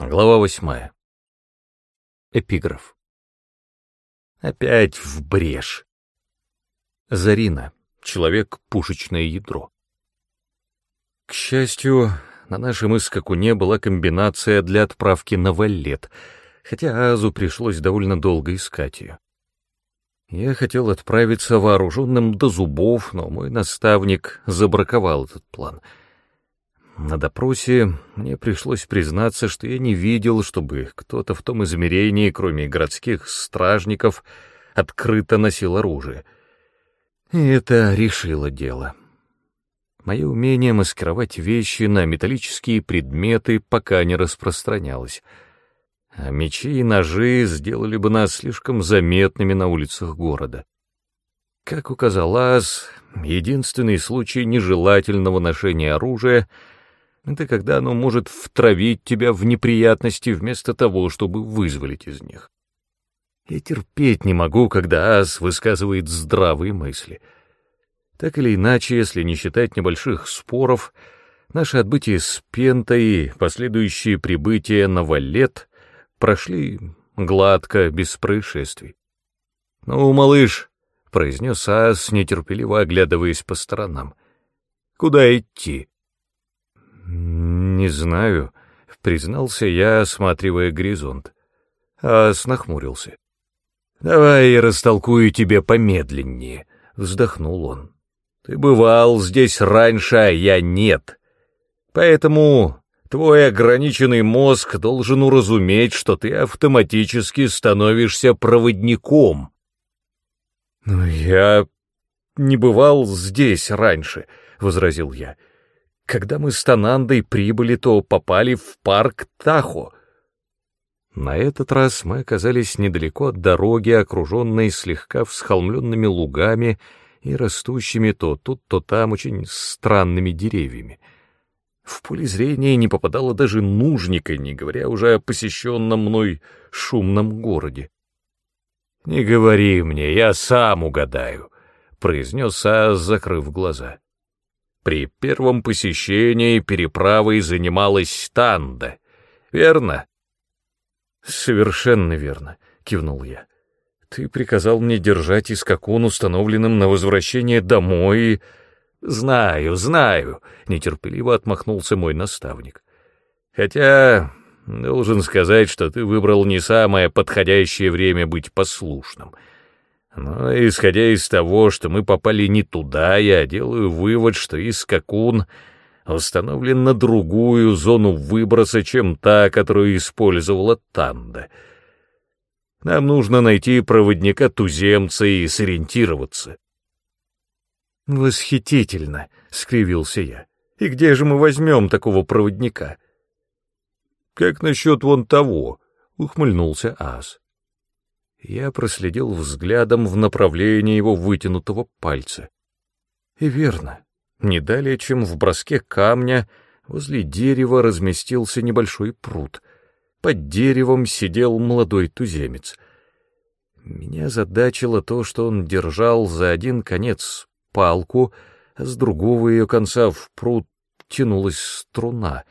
Глава восьмая. Эпиграф. Опять в брешь. Зарина. Человек-пушечное ядро. К счастью, на нашем искакуне была комбинация для отправки на валет, хотя Азу пришлось довольно долго искать ее. Я хотел отправиться вооруженным до зубов, но мой наставник забраковал этот план — на допросе мне пришлось признаться, что я не видел, чтобы кто-то в том измерении, кроме городских стражников, открыто носил оружие. И это решило дело. Мое умение маскировать вещи на металлические предметы пока не распространялось, а мечи и ножи сделали бы нас слишком заметными на улицах города. Как указал Аз, единственный случай нежелательного ношения оружия — это когда оно может втравить тебя в неприятности вместо того, чтобы вызволить из них. Я терпеть не могу, когда ас высказывает здравые мысли. Так или иначе, если не считать небольших споров, наше отбытие с Пентой и последующие прибытия на Валет прошли гладко, без происшествий. «Ну, малыш», — произнес ас, нетерпеливо оглядываясь по сторонам, — «куда идти?» «Не знаю», — признался я, осматривая горизонт. Ас нахмурился. «Давай я растолкую тебе помедленнее», — вздохнул он. «Ты бывал здесь раньше, а я нет. Поэтому твой ограниченный мозг должен уразуметь, что ты автоматически становишься проводником». «Но я не бывал здесь раньше», — возразил я. Когда мы с Танандой прибыли, то попали в парк Тахо. На этот раз мы оказались недалеко от дороги, окруженной слегка всхолмленными лугами и растущими то тут, то там очень странными деревьями. В поле зрения не попадало даже нужника, не говоря уже о посещенном мной шумном городе. «Не говори мне, я сам угадаю», — произнес Аас, закрыв глаза. При первом посещении переправой занималась Танда, верно? Совершенно верно, кивнул я. Ты приказал мне держать искакун установленным на возвращение домой. Знаю, знаю, нетерпеливо отмахнулся мой наставник. Хотя, должен сказать, что ты выбрал не самое подходящее время быть послушным — но, исходя из того, что мы попали не туда, я делаю вывод, что Искакун установлен на другую зону выброса, чем та, которую использовала Танда. Нам нужно найти проводника-туземца и сориентироваться. «Восхитительно!» — скривился я. «И где же мы возьмем такого проводника?» «Как насчет вон того?» — ухмыльнулся Ас. Я проследил взглядом в направлении его вытянутого пальца. И верно, не далее, чем в броске камня, возле дерева разместился небольшой пруд. Под деревом сидел молодой туземец. Меня задачило то, что он держал за один конец палку, а с другого ее конца в пруд тянулась струна.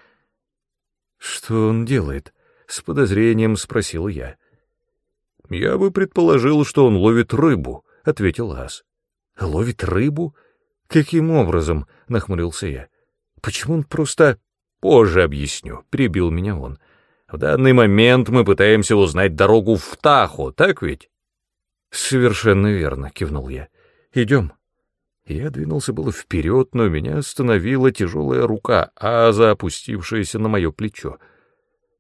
«Что он делает?» — с подозрением спросил я. «Я бы предположил, что он ловит рыбу», — ответил Ас. «Ловит рыбу? Каким образом?» — нахмурился я. «Почему он просто...» «Позже объясню», — прибил меня он. «В данный момент мы пытаемся узнать дорогу в Тахо, так ведь?» «Совершенно верно», — кивнул я. «Идем». Я двинулся было вперед, но меня остановила тяжелая рука Аза, опустившаяся на мое плечо.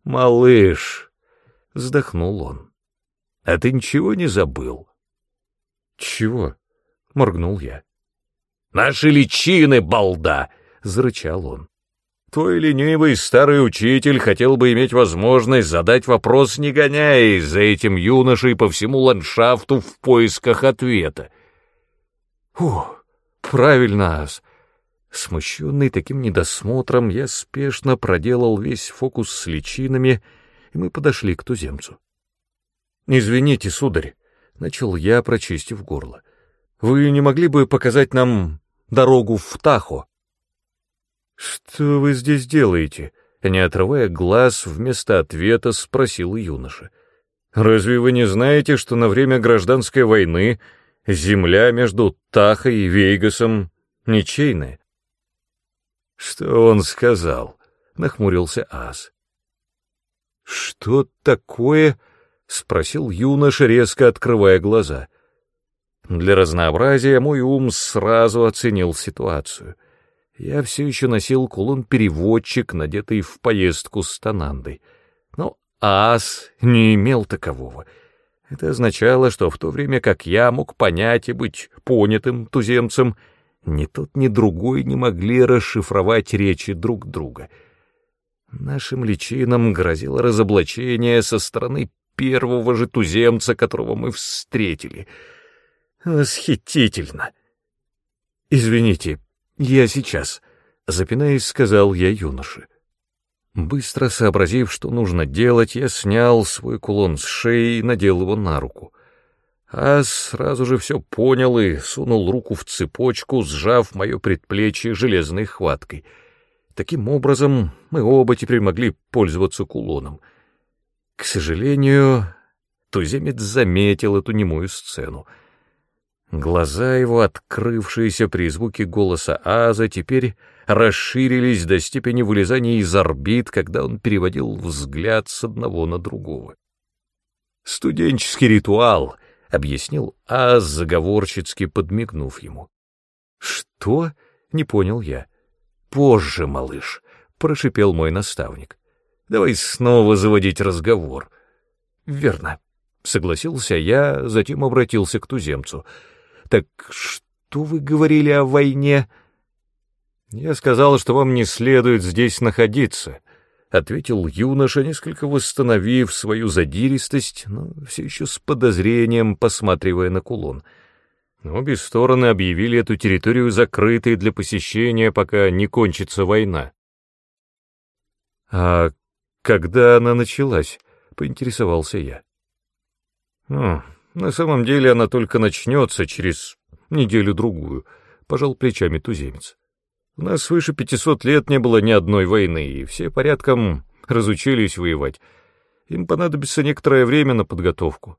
«Малыш!» — вздохнул он. А ты ничего не забыл? Чего? Моргнул я. Наши личины, балда! Зарычал он. Твой ленивый старый учитель хотел бы иметь возможность задать вопрос, не гоняясь за этим юношей по всему ландшафту в поисках ответа. Ух, правильно, Ас. Смущенный таким недосмотром, я спешно проделал весь фокус с личинами, и мы подошли к туземцу. «Извините, сударь», — начал я, прочистив горло. «Вы не могли бы показать нам дорогу в Тахо?» «Что вы здесь делаете?» Не отрывая глаз, вместо ответа спросил юноша. «Разве вы не знаете, что на время гражданской войны земля между Тахой и Вейгасом ничейная?» «Что он сказал?» — нахмурился Ас. «Что такое?» — спросил юноша, резко открывая глаза. Для разнообразия мой ум сразу оценил ситуацию — я все еще носил кулон-переводчик, надетый в поездку с Танандой. Но ас не имел такового. Это означало, что в то время как я мог понять и быть понятым туземцем, ни тот, ни другой не могли расшифровать речи друг друга. Нашим личинам грозило разоблачение со стороны первого же туземца, которого мы встретили. Восхитительно! Извините, «Я сейчас», — запинаясь, сказал я юноше. Быстро сообразив, что нужно делать, я снял свой кулон с шеи и надел его на руку. А сразу же все понял и сунул руку в цепочку, сжав мое предплечье железной хваткой. Таким образом, мы оба теперь могли пользоваться кулоном. К сожалению, туземец заметил эту немую сцену — Глаза его, открывшиеся при звуке голоса Аза, теперь расширились до степени вылезания из орбит, когда он переводил взгляд с одного на другого. «Студенческий ритуал», — объяснил Аз, заговорщицки подмигнув ему. «Что?» — не понял я. «Позже, малыш», — прошипел мой наставник. «Давай снова заводить разговор». «Верно», — согласился я, затем обратился к туземцу — «Так что вы говорили о войне?» «Я сказал, что вам не следует здесь находиться», — ответил юноша, несколько восстановив свою задиристость, но все еще с подозрением посматривая на кулон. Обе стороны объявили эту территорию закрытой для посещения, пока не кончится война. «А когда она началась?» — поинтересовался я. «О, на самом деле она только начнется через неделю-другую, — пожал плечами туземец. У нас свыше пятисот лет не было ни одной войны, и все порядком разучились воевать. Им понадобится некоторое время на подготовку.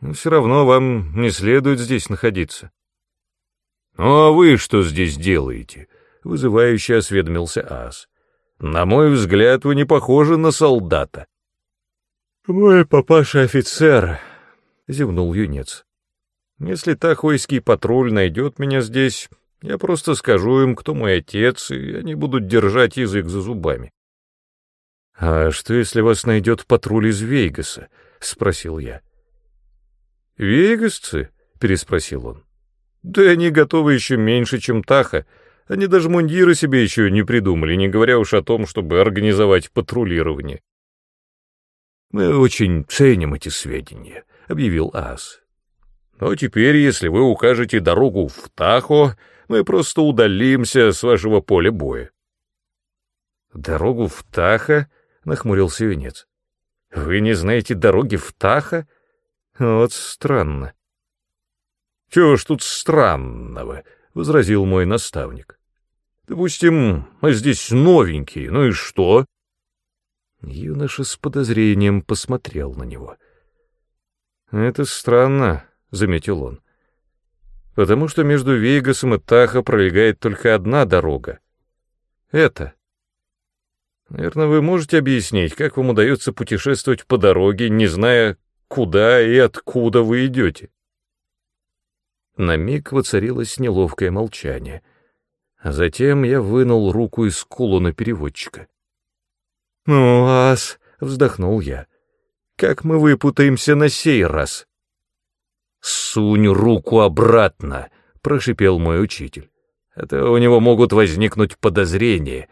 Но все равно вам не следует здесь находиться. — Ну а вы что здесь делаете? — вызывающе осведомился Ас. — На мой взгляд, вы не похожи на солдата. — Мой папаша офицер, — зевнул юнец. «Если Тахойский патруль найдет меня здесь, я просто скажу им, кто мой отец, и они будут держать язык за зубами». «А что, если вас найдет патруль из Вейгаса?» — спросил я. «Вейгасцы?» — переспросил он. «Да они готовы еще меньше, чем Таха. Они даже мундиры себе еще не придумали, не говоря уж о том, чтобы организовать патрулирование». «Мы очень ценим эти сведения», — объявил Ас. «Но теперь, если вы укажете дорогу в Тахо, мы просто удалимся с вашего поля боя». «Дорогу в Тахо?» — нахмурился юнец. «Вы не знаете дороги в Тахо? Вот странно». «Чего ж тут странного?» — возразил мой наставник. «Допустим, мы здесь новенькие, ну и что?» Юноша с подозрением посмотрел на него. «Это странно», — заметил он. «Потому что между Вейгасом и Тахо пролегает только одна дорога. Это. Наверное, вы можете объяснить, как вам удается путешествовать по дороге, не зная, куда и откуда вы идете?» На миг воцарилось неловкое молчание. А затем я вынул руку из кулона переводчика. «Ну, ас!» — вздохнул я. Как мы выпутаемся на сей раз? «Сунь руку обратно», — прошипел мой учитель. «Это у него могут возникнуть подозрения».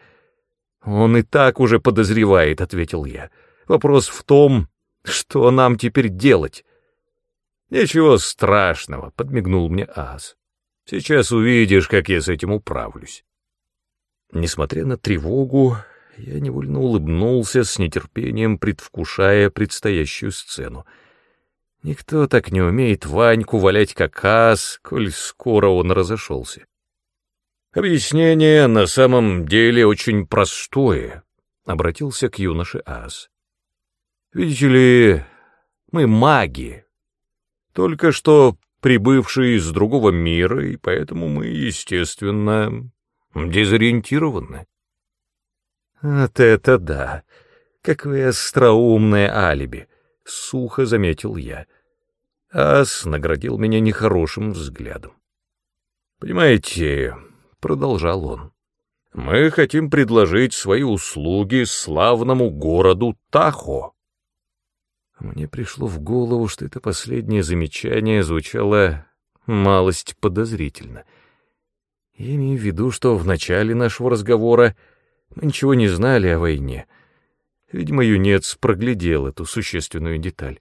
«Он и так уже подозревает», — ответил я. «Вопрос в том, что нам теперь делать?» «Ничего страшного», — подмигнул мне Ас. «Сейчас увидишь, как я с этим управлюсь». Несмотря на тревогу, я невольно улыбнулся с нетерпением, предвкушая предстоящую сцену. Никто так не умеет Ваньку валять как ас, коль скоро он разошелся. Объяснение на самом деле очень простое. — обратился к юноше Ас. «Видите ли, мы маги, только что прибывшие из другого мира, и поэтому мы, естественно, дезориентированы». «Вот это да! Какое остроумное алиби!» — сухо заметил я. Ас наградил меня нехорошим взглядом. «Понимаете, — продолжал он, — мы хотим предложить свои услуги славному городу Тахо». Мне пришло в голову, что это последнее замечание звучало малость подозрительно. Я имею в виду, что в начале нашего разговора мы ничего не знали о войне. Видимо, юнец проглядел эту существенную деталь.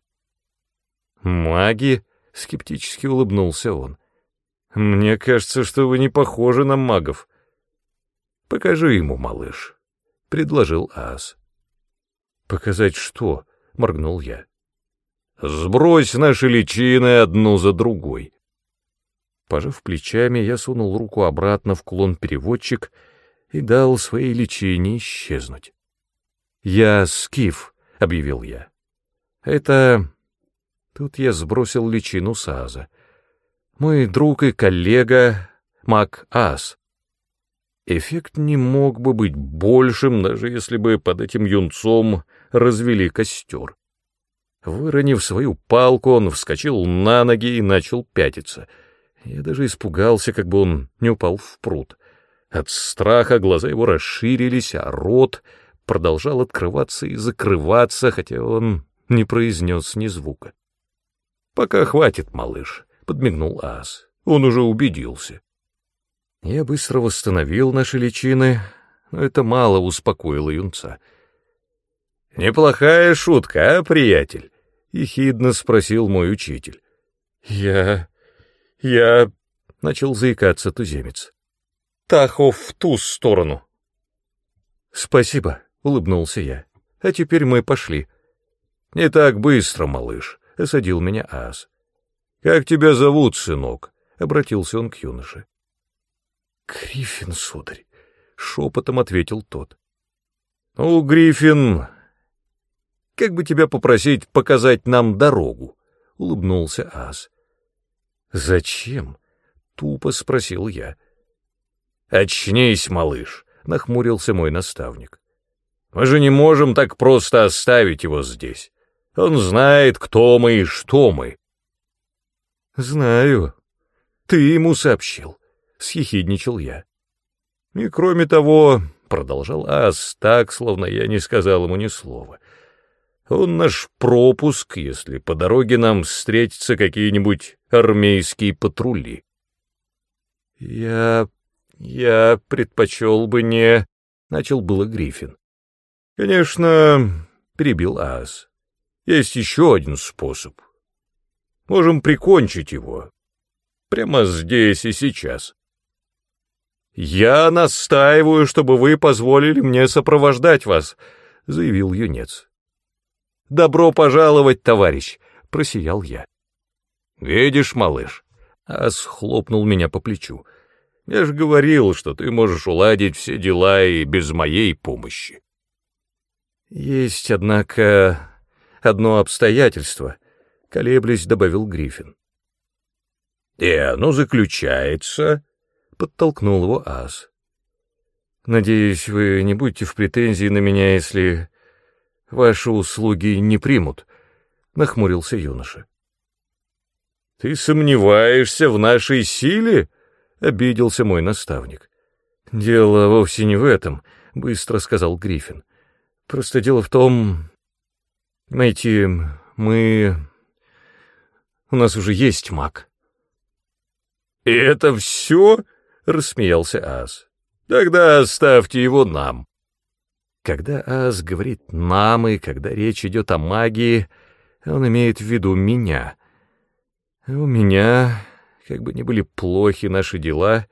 «Маги?» — скептически улыбнулся он. «Мне кажется, что вы не похожи на магов». «Покажи ему, малыш», — предложил Ас. «Показать что?» — моргнул я. «Сбрось наши личины одну за другой». Пожав плечами, я сунул руку обратно в кулон-переводчик и дал своей личине исчезнуть. «Я Скиф», — объявил я. «Это Тут я сбросил личину Саза. Мой друг и коллега Мак Ас. Эффект не мог бы быть большим, даже если бы под этим юнцом развели костер. Выронив свою палку, он вскочил на ноги и начал пятиться. Я даже испугался, как бы он не упал в пруд. От страха глаза его расширились, а рот продолжал открываться и закрываться, хотя он не произнес ни звука. «Пока хватит, малыш», — подмигнул Ас. «Он уже убедился». Я быстро восстановил наши личины, но это мало успокоило юнца. «Неплохая шутка, а, приятель?» — ехидно спросил мой учитель. «Я... я...» — начал заикаться туземец. «Тахов в ту сторону». «Спасибо», — улыбнулся я. «А теперь мы пошли». «Не так быстро, малыш. — осадил меня Ас. «Как тебя зовут, сынок?» — обратился он к юноше. «Гриффин, сударь», — шепотом ответил тот. «Ну, Гриффин, как бы тебя попросить показать нам дорогу?» — улыбнулся Ас. «Зачем?» — тупо спросил я. «Очнись, малыш», — нахмурился мой наставник. «Мы же не можем так просто оставить его здесь. Он знает, кто мы и что мы. Знаю. Ты ему сообщил, съехидничал я. И кроме того, продолжал Ас так, словно я не сказал ему ни слова. Он наш пропуск, если по дороге нам встретятся какие-нибудь армейские патрули. Я... я предпочел бы не... Начал было Гриффин. Конечно, перебил Ас. Есть еще один способ. Можем прикончить его. Прямо здесь и сейчас. «Я настаиваю, чтобы вы позволили мне сопровождать вас», — заявил юнец. «Добро пожаловать, товарищ», — просиял я. «Видишь, малыш», — Ас хлопнул меня по плечу, — «я же говорил, что ты можешь уладить все дела и без моей помощи». «Есть, однако, одно обстоятельство, — колеблясь, добавил Гриффин. — И оно заключается, — подтолкнул его Ас. — Надеюсь, вы не будете в претензии на меня, если ваши услуги не примут, — нахмурился юноша. — Ты сомневаешься в нашей силе? — обиделся мой наставник. — Дело вовсе не в этом, — быстро сказал Гриффин. — Просто дело в том, Понимаете, мы... У нас уже есть маг. «И это все?» — рассмеялся Ас. «Тогда оставьте его нам». Когда Ас говорит «нам» и когда речь идет о магии, он имеет в виду меня. У меня, как бы ни были плохи наши дела,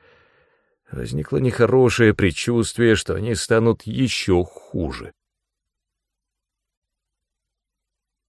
возникло нехорошее предчувствие, что они станут еще хуже.